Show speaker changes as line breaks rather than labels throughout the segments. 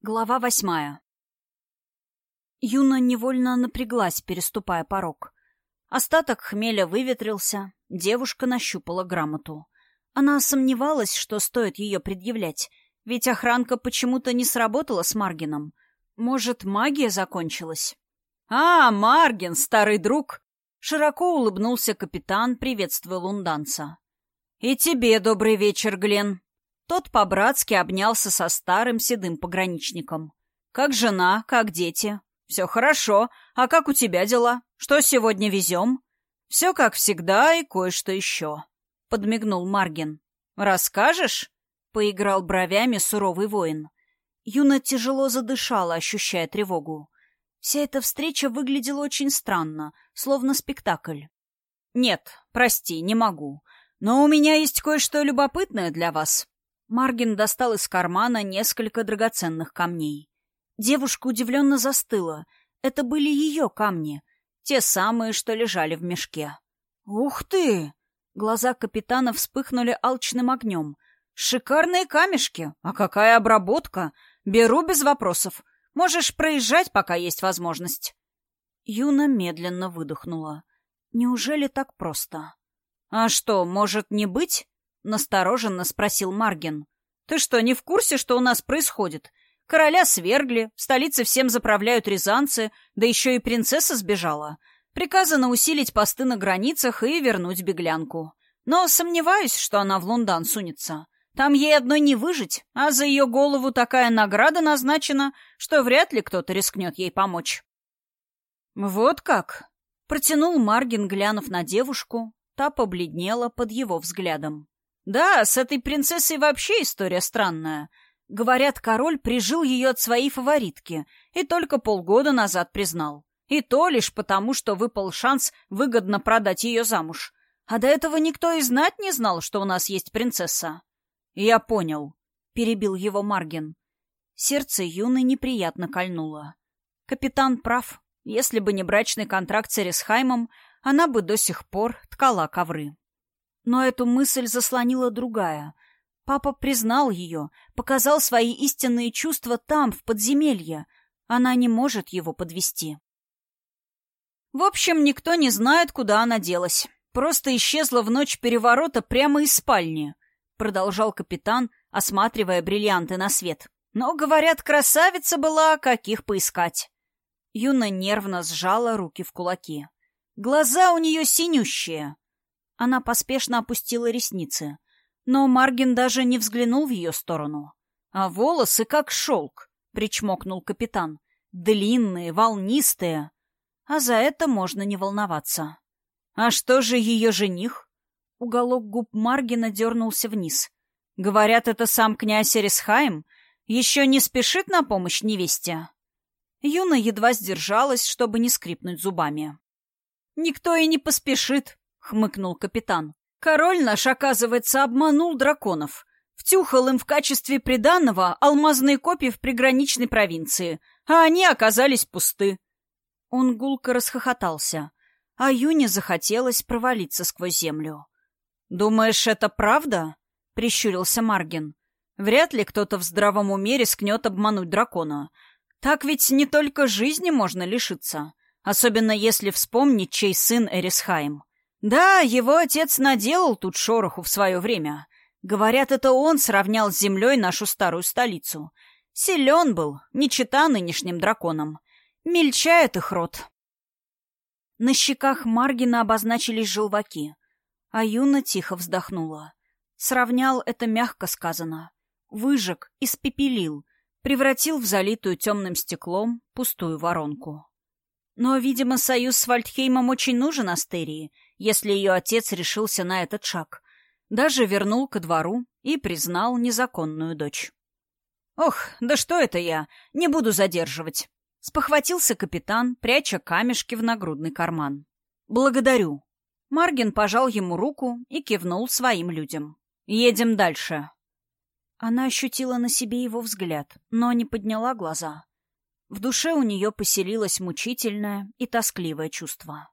Глава восьмая. Юна невольно напряглась, переступая порог. Остаток хмеля выветрился, девушка нащупала грамоту. Она сомневалась, что стоит ее предъявлять, ведь охранка почему-то не сработала с Маргином. Может, магия закончилась? «А, Маргин, старый друг!» Широко улыбнулся капитан, приветствуя лунданца. «И тебе добрый вечер, Глен. Тот по-братски обнялся со старым седым пограничником. «Как жена, как дети?» «Все хорошо. А как у тебя дела? Что сегодня везем?» «Все как всегда и кое-что еще», — подмигнул Маргин. «Расскажешь?» — поиграл бровями суровый воин. Юна тяжело задышала, ощущая тревогу. Вся эта встреча выглядела очень странно, словно спектакль. «Нет, прости, не могу. Но у меня есть кое-что любопытное для вас. Маргин достал из кармана несколько драгоценных камней. Девушка удивленно застыла. Это были ее камни, те самые, что лежали в мешке. «Ух ты!» Глаза капитана вспыхнули алчным огнем. «Шикарные камешки! А какая обработка! Беру без вопросов. Можешь проезжать, пока есть возможность». Юна медленно выдохнула. «Неужели так просто?» «А что, может не быть?» — настороженно спросил Маргин. «Ты что, не в курсе, что у нас происходит? Короля свергли, в столице всем заправляют рязанцы, да еще и принцесса сбежала. Приказано усилить посты на границах и вернуть беглянку. Но сомневаюсь, что она в Лундан сунется. Там ей одной не выжить, а за ее голову такая награда назначена, что вряд ли кто-то рискнет ей помочь». «Вот как?» — протянул Маргин, глянув на девушку. Та побледнела под его взглядом. Да, с этой принцессой вообще история странная. Говорят, король прижил ее от своей фаворитки и только полгода назад признал. И то лишь потому, что выпал шанс выгодно продать ее замуж. А до этого никто и знать не знал, что у нас есть принцесса. Я понял, — перебил его Маргин. Сердце юны неприятно кольнуло. Капитан прав. Если бы не брачный контракт с Эрисхаймом, она бы до сих пор ткала ковры. Но эту мысль заслонила другая. Папа признал ее, показал свои истинные чувства там, в подземелье. Она не может его подвести. В общем, никто не знает, куда она делась. Просто исчезла в ночь переворота прямо из спальни, продолжал капитан, осматривая бриллианты на свет. Но, говорят, красавица была, каких поискать. Юна нервно сжала руки в кулаки. Глаза у нее синющие. Она поспешно опустила ресницы. Но Маргин даже не взглянул в ее сторону. «А волосы как шелк», — причмокнул капитан. «Длинные, волнистые. А за это можно не волноваться». «А что же ее жених?» Уголок губ Маргина дернулся вниз. «Говорят, это сам князь Эрисхайм? Еще не спешит на помощь невесте?» Юна едва сдержалась, чтобы не скрипнуть зубами. «Никто и не поспешит хмыкнул капитан. Король наш, оказывается, обманул драконов. Втюхал им в качестве приданного алмазные копии в приграничной провинции, а они оказались пусты. Он гулко расхохотался, а Юне захотелось провалиться сквозь землю. «Думаешь, это правда?» — прищурился Маргин. «Вряд ли кто-то в здравом уме рискнет обмануть дракона. Так ведь не только жизни можно лишиться, особенно если вспомнить, чей сын Эрисхайм. Да, его отец наделал тут шороху в свое время. Говорят, это он сравнял с землей нашу старую столицу. Силен был, не чита нынешним драконам. Мельчает их рот. На щеках Маргина обозначились желваки, а Юна тихо вздохнула. Сравнял это мягко сказано. Выжег, испепелил, превратил в залитую темным стеклом пустую воронку. Но, видимо, союз с Вальдхеймом очень нужен Астерии — если ее отец решился на этот шаг. Даже вернул ко двору и признал незаконную дочь. «Ох, да что это я? Не буду задерживать!» Спохватился капитан, пряча камешки в нагрудный карман. «Благодарю». Маргин пожал ему руку и кивнул своим людям. «Едем дальше». Она ощутила на себе его взгляд, но не подняла глаза. В душе у нее поселилось мучительное и тоскливое чувство.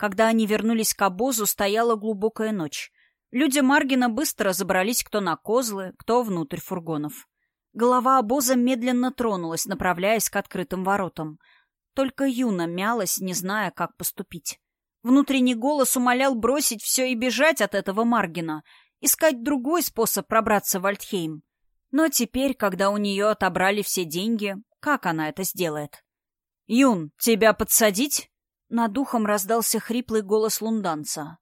Когда они вернулись к обозу, стояла глубокая ночь. Люди Маргина быстро забрались кто на козлы, кто внутрь фургонов. Голова обоза медленно тронулась, направляясь к открытым воротам. Только Юна мялась, не зная, как поступить. Внутренний голос умолял бросить все и бежать от этого Маргина, искать другой способ пробраться в Альтхейм. Но теперь, когда у нее отобрали все деньги, как она это сделает? «Юн, тебя подсадить?» Над духом раздался хриплый голос лунданца.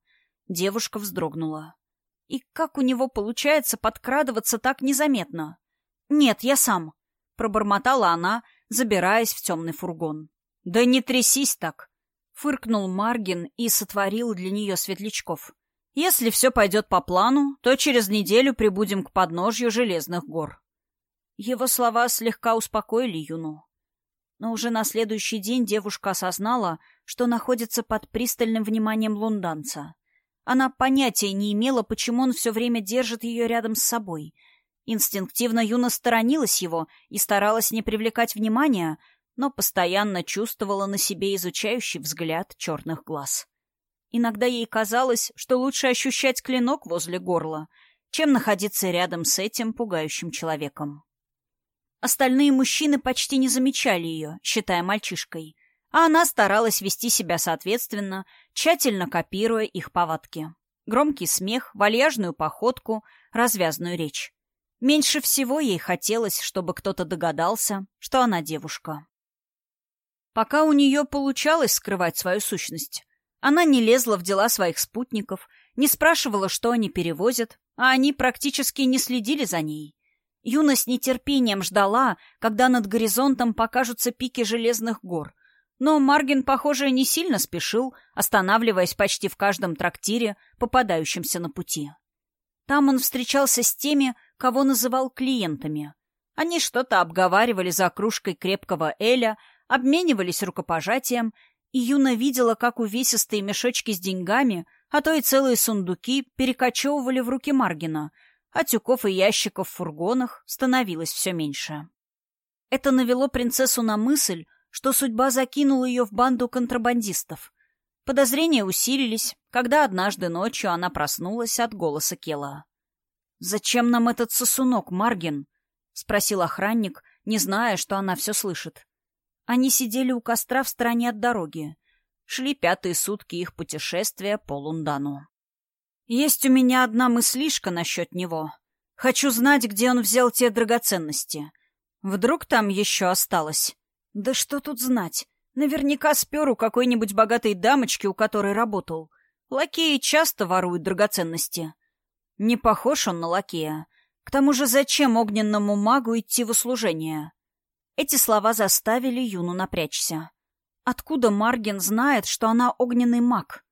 Девушка вздрогнула. И как у него получается подкрадываться так незаметно? «Нет, я сам», — пробормотала она, забираясь в темный фургон. «Да не трясись так!» — фыркнул Маргин и сотворил для нее светлячков. «Если все пойдет по плану, то через неделю прибудем к подножью Железных гор». Его слова слегка успокоили Юну. Но уже на следующий день девушка осознала, что находится под пристальным вниманием лунданца. Она понятия не имела, почему он все время держит ее рядом с собой — Инстинктивно Юна сторонилась его и старалась не привлекать внимания, но постоянно чувствовала на себе изучающий взгляд черных глаз. Иногда ей казалось, что лучше ощущать клинок возле горла, чем находиться рядом с этим пугающим человеком. Остальные мужчины почти не замечали ее, считая мальчишкой, а она старалась вести себя соответственно, тщательно копируя их повадки. Громкий смех, вальяжную походку, развязную речь. Меньше всего ей хотелось, чтобы кто-то догадался, что она девушка. Пока у нее получалось скрывать свою сущность, она не лезла в дела своих спутников, не спрашивала, что они перевозят, а они практически не следили за ней. Юна с нетерпением ждала, когда над горизонтом покажутся пики железных гор. Но Маргин, похоже, не сильно спешил, останавливаясь почти в каждом трактире, попадающемся на пути. Там он встречался с теми, кого называл клиентами. Они что-то обговаривали за кружкой крепкого Эля, обменивались рукопожатием, и Юна видела, как увесистые мешочки с деньгами, а то и целые сундуки, перекочевывали в руки Маргина, а тюков и ящиков в фургонах становилось все меньше. Это навело принцессу на мысль, что судьба закинула ее в банду контрабандистов. Подозрения усилились, когда однажды ночью она проснулась от голоса Кела. «Зачем нам этот сосунок, Маргин?» — спросил охранник, не зная, что она все слышит. Они сидели у костра в стороне от дороги. Шли пятые сутки их путешествия по Лундану. «Есть у меня одна мыслишка насчет него. Хочу знать, где он взял те драгоценности. Вдруг там еще осталось? Да что тут знать? Наверняка спер у какой-нибудь богатой дамочки, у которой работал. Лакеи часто воруют драгоценности. Не похож он на лакея. К тому же зачем огненному магу идти в услужение? Эти слова заставили Юну напрячься. Откуда Марген знает, что она огненный маг?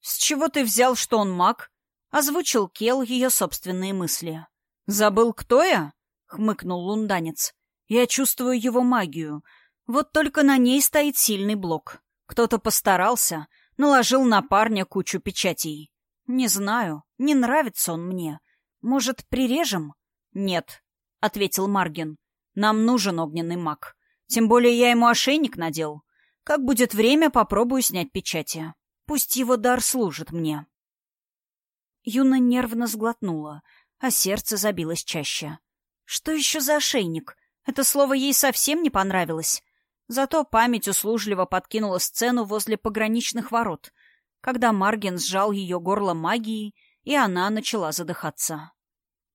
«С чего ты взял, что он маг?» — озвучил Кел ее собственные мысли. «Забыл, кто я?» — хмыкнул лунданец. «Я чувствую его магию. Вот только на ней стоит сильный блок. Кто-то постарался, наложил на парня кучу печатей. «Не знаю. Не нравится он мне. Может, прирежем?» «Нет», — ответил Маргин. «Нам нужен огненный маг. Тем более я ему ошейник надел. Как будет время, попробую снять печати. Пусть его дар служит мне». Юна нервно сглотнула, а сердце забилось чаще. «Что еще за ошейник? Это слово ей совсем не понравилось». Зато память услужливо подкинула сцену возле пограничных ворот, когда Марген сжал ее горло магией, и она начала задыхаться.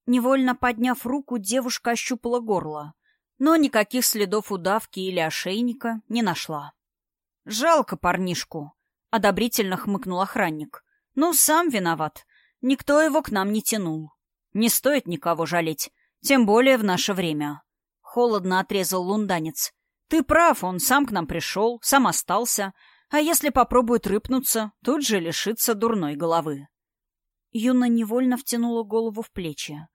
Невольно подняв руку, девушка ощупала горло, но никаких следов удавки или ошейника не нашла. «Жалко парнишку», — одобрительно хмыкнул охранник. «Ну, сам виноват. Никто его к нам не тянул. Не стоит никого жалеть, тем более в наше время». Холодно отрезал лунданец. «Ты прав, он сам к нам пришел, сам остался, а если попробует рыпнуться, тут же лишится дурной головы. Юна невольно втянула голову в плечи.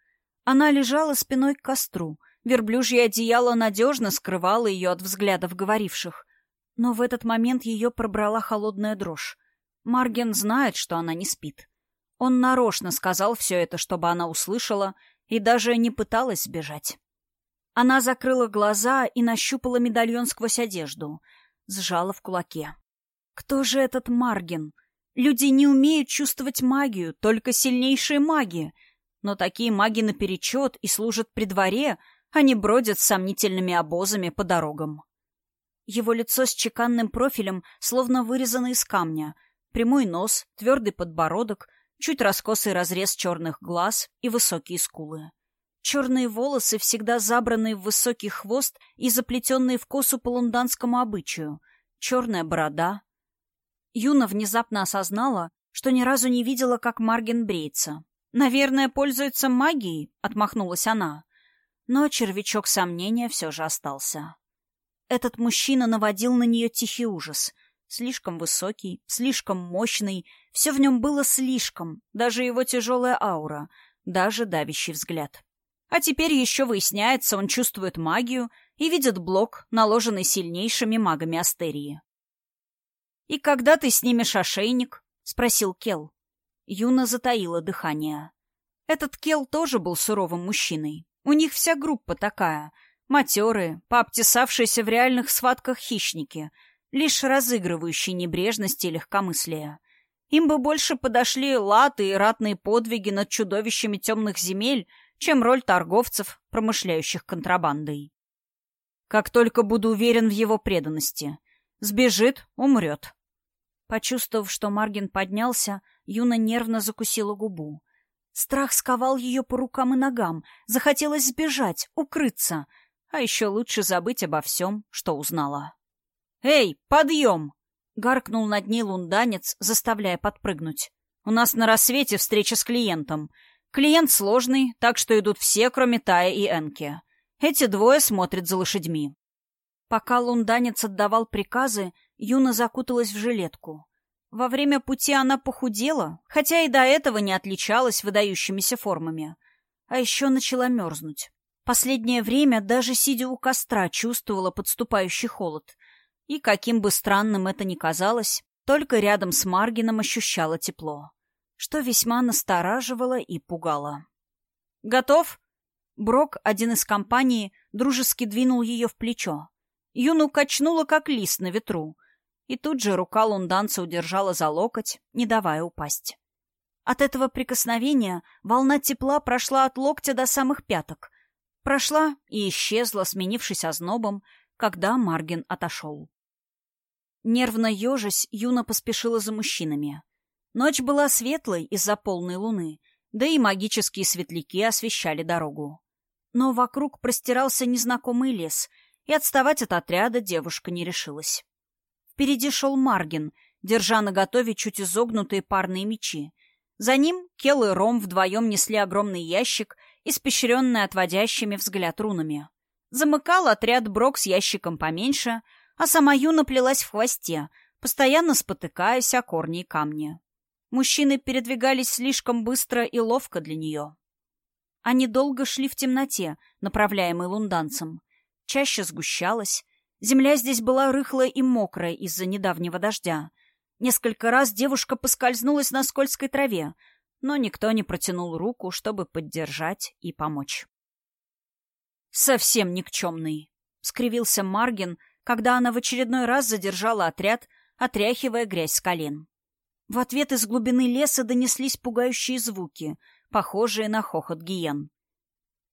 Она лежала спиной к костру. Верблюжье одеяло надежно скрывало ее от взглядов говоривших. Но в этот момент ее пробрала холодная дрожь. Марген знает, что она не спит. Он нарочно сказал все это, чтобы она услышала, и даже не пыталась сбежать. Она закрыла глаза и нащупала медальон сквозь одежду, сжала в кулаке. Кто же этот Маргин? Люди не умеют чувствовать магию, только сильнейшие маги. Но такие маги наперечет и служат при дворе, Они бродят с сомнительными обозами по дорогам. Его лицо с чеканным профилем словно вырезано из камня. Прямой нос, твердый подбородок, чуть раскосый разрез черных глаз и высокие скулы. Черные волосы, всегда забранные в высокий хвост и заплетенные в косу по лунданскому обычаю. Черная борода. Юна внезапно осознала, что ни разу не видела, как Марген бреется. «Наверное, пользуется магией», — отмахнулась она. Но червячок сомнения все же остался. Этот мужчина наводил на нее тихий ужас. Слишком высокий, слишком мощный, все в нем было слишком, даже его тяжелая аура, даже давящий взгляд. А теперь еще выясняется, он чувствует магию и видит блок, наложенный сильнейшими магами Астерии. «И когда ты снимешь ошейник?» — спросил Кел. Юна затаила дыхание. Этот Кел тоже был суровым мужчиной. У них вся группа такая — Матерые, пообтесавшиеся в реальных схватках хищники, лишь разыгрывающие небрежность и легкомыслие. Им бы больше подошли латы и ратные подвиги над чудовищами темных земель, чем роль торговцев, промышляющих контрабандой. Как только буду уверен в его преданности. Сбежит — умрет. Почувствовав, что Маргин поднялся, Юна нервно закусила губу. Страх сковал ее по рукам и ногам. Захотелось сбежать, укрыться — а еще лучше забыть обо всем, что узнала. «Эй, подъем!» — гаркнул над ней лунданец, заставляя подпрыгнуть. «У нас на рассвете встреча с клиентом. Клиент сложный, так что идут все, кроме Тая и Энки. Эти двое смотрят за лошадьми». Пока лунданец отдавал приказы, Юна закуталась в жилетку. Во время пути она похудела, хотя и до этого не отличалась выдающимися формами. А еще начала мерзнуть. Последнее время, даже сидя у костра, чувствовала подступающий холод. И, каким бы странным это ни казалось, только рядом с Маргином ощущала тепло, что весьма настораживало и пугало. «Готов?» Брок, один из компании, дружески двинул ее в плечо. Юну качнула, как лист на ветру, и тут же рука лунданца удержала за локоть, не давая упасть. От этого прикосновения волна тепла прошла от локтя до самых пяток — Прошла и исчезла, сменившись ознобом, когда Маргин отошел. Нервно ежась, Юна поспешила за мужчинами. Ночь была светлой из-за полной луны, да и магические светляки освещали дорогу. Но вокруг простирался незнакомый лес, и отставать от отряда девушка не решилась. Впереди шел Маргин, держа наготове чуть изогнутые парные мечи. За ним Кел и Ром вдвоем несли огромный ящик — испещренная отводящими взгляд рунами. Замыкал отряд Брок с ящиком поменьше, а сама Юна плелась в хвосте, постоянно спотыкаясь о корни и камни. Мужчины передвигались слишком быстро и ловко для нее. Они долго шли в темноте, направляемые лунданцем. Чаще сгущалась. Земля здесь была рыхлая и мокрая из-за недавнего дождя. Несколько раз девушка поскользнулась на скользкой траве, но никто не протянул руку, чтобы поддержать и помочь. «Совсем никчемный», — скривился Маргин, когда она в очередной раз задержала отряд, отряхивая грязь с колен. В ответ из глубины леса донеслись пугающие звуки, похожие на хохот гиен.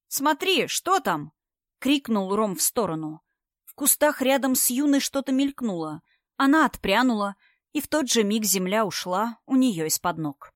«Смотри, что там?» — крикнул Ром в сторону. В кустах рядом с юной что-то мелькнуло. Она отпрянула, и в тот же миг земля ушла у нее из-под ног.